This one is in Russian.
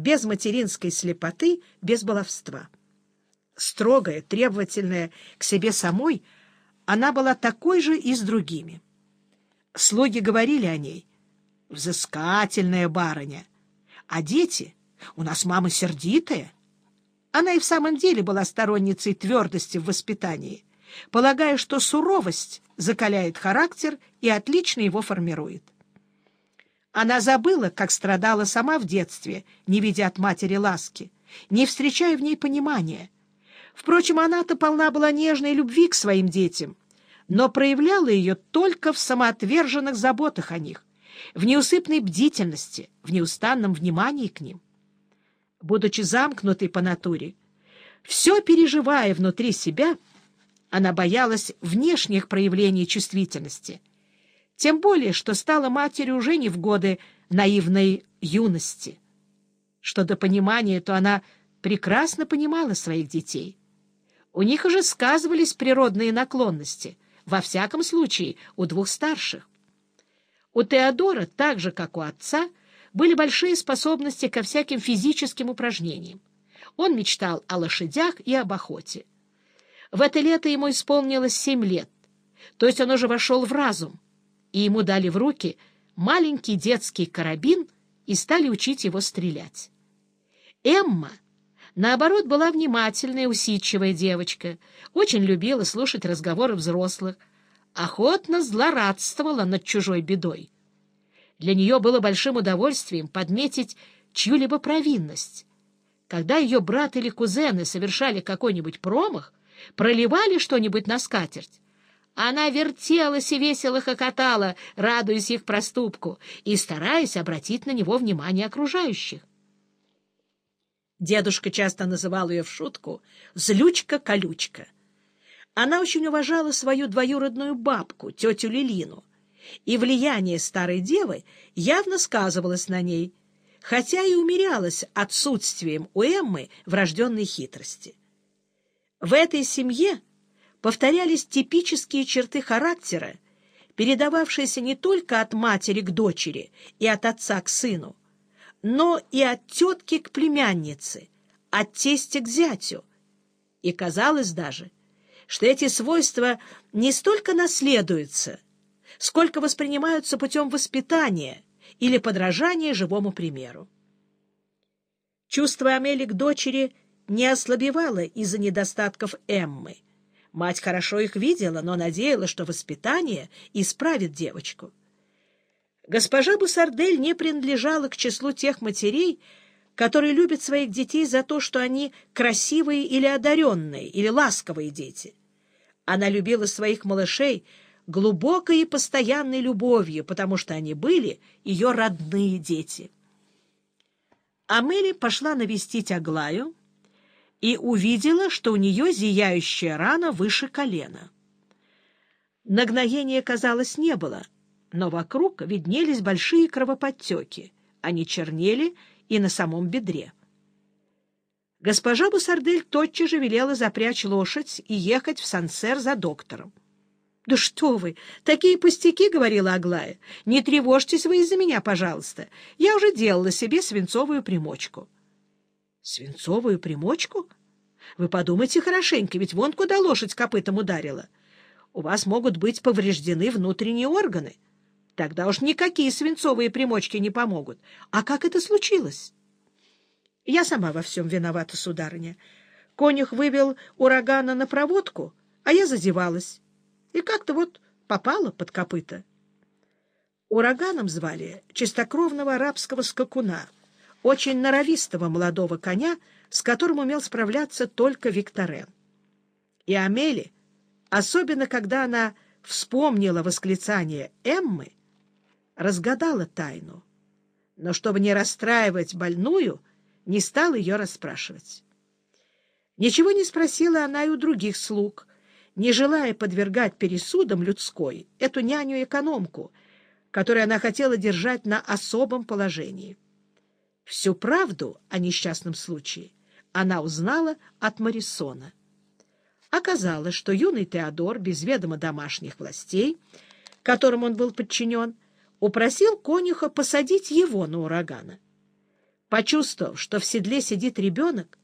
без материнской слепоты, без баловства. Строгая, требовательная к себе самой, она была такой же и с другими. Слуги говорили о ней «взыскательная барыня», а дети «у нас мама сердитая». Она и в самом деле была сторонницей твердости в воспитании, полагая, что суровость закаляет характер и отлично его формирует. Она забыла, как страдала сама в детстве, не видя от матери ласки, не встречая в ней понимания. Впрочем, она-то полна была нежной любви к своим детям, но проявляла ее только в самоотверженных заботах о них, в неусыпной бдительности, в неустанном внимании к ним. Будучи замкнутой по натуре, все переживая внутри себя, она боялась внешних проявлений чувствительности — тем более, что стала матерью уже не в годы наивной юности. Что до понимания, то она прекрасно понимала своих детей. У них уже сказывались природные наклонности, во всяком случае у двух старших. У Теодора, так же, как у отца, были большие способности ко всяким физическим упражнениям. Он мечтал о лошадях и об охоте. В это лето ему исполнилось семь лет, то есть он уже вошел в разум, и ему дали в руки маленький детский карабин и стали учить его стрелять. Эмма, наоборот, была внимательная, усидчивая девочка, очень любила слушать разговоры взрослых, охотно злорадствовала над чужой бедой. Для нее было большим удовольствием подметить чью-либо провинность. Когда ее брат или кузены совершали какой-нибудь промах, проливали что-нибудь на скатерть, она вертелась и весело хохотала, радуясь их проступку и стараясь обратить на него внимание окружающих. Дедушка часто называл ее в шутку «злючка-колючка». Она очень уважала свою двоюродную бабку, тетю Лилину, и влияние старой девы явно сказывалось на ней, хотя и умерялось отсутствием у Эммы врожденной хитрости. В этой семье повторялись типические черты характера, передававшиеся не только от матери к дочери и от отца к сыну, но и от тетки к племяннице, от тестя к зятю. И казалось даже, что эти свойства не столько наследуются, сколько воспринимаются путем воспитания или подражания живому примеру. Чувство Амели к дочери не ослабевало из-за недостатков Эммы. Мать хорошо их видела, но надеялась, что воспитание исправит девочку. Госпожа Бусардель не принадлежала к числу тех матерей, которые любят своих детей за то, что они красивые или одаренные, или ласковые дети. Она любила своих малышей глубокой и постоянной любовью, потому что они были ее родные дети. Амели пошла навестить Аглаю, и увидела, что у нее зияющая рана выше колена. Нагноения, казалось, не было, но вокруг виднелись большие кровоподтеки. Они чернели и на самом бедре. Госпожа Бусардель тотчас же велела запрячь лошадь и ехать в Сансер за доктором. — Да что вы! Такие пустяки, — говорила Аглая. — Не тревожьтесь вы из-за меня, пожалуйста. Я уже делала себе свинцовую примочку. —— Свинцовую примочку? Вы подумайте хорошенько, ведь вон куда лошадь копытом ударила. У вас могут быть повреждены внутренние органы. Тогда уж никакие свинцовые примочки не помогут. А как это случилось? Я сама во всем виновата, сударыня. Конюх вывел урагана на проводку, а я зазевалась. И как-то вот попала под копыта. Ураганом звали чистокровного арабского скакуна — очень норовистого молодого коня, с которым умел справляться только Викторен. И Амели, особенно когда она вспомнила восклицание Эммы, разгадала тайну, но чтобы не расстраивать больную, не стала ее расспрашивать. Ничего не спросила она и у других слуг, не желая подвергать пересудам людской эту няню-экономку, которую она хотела держать на особом положении. Всю правду о несчастном случае она узнала от Марисона. Оказалось, что юный Теодор, без ведома домашних властей, которым он был подчинен, упросил конюха посадить его на урагана. Почувствовав, что в седле сидит ребенок,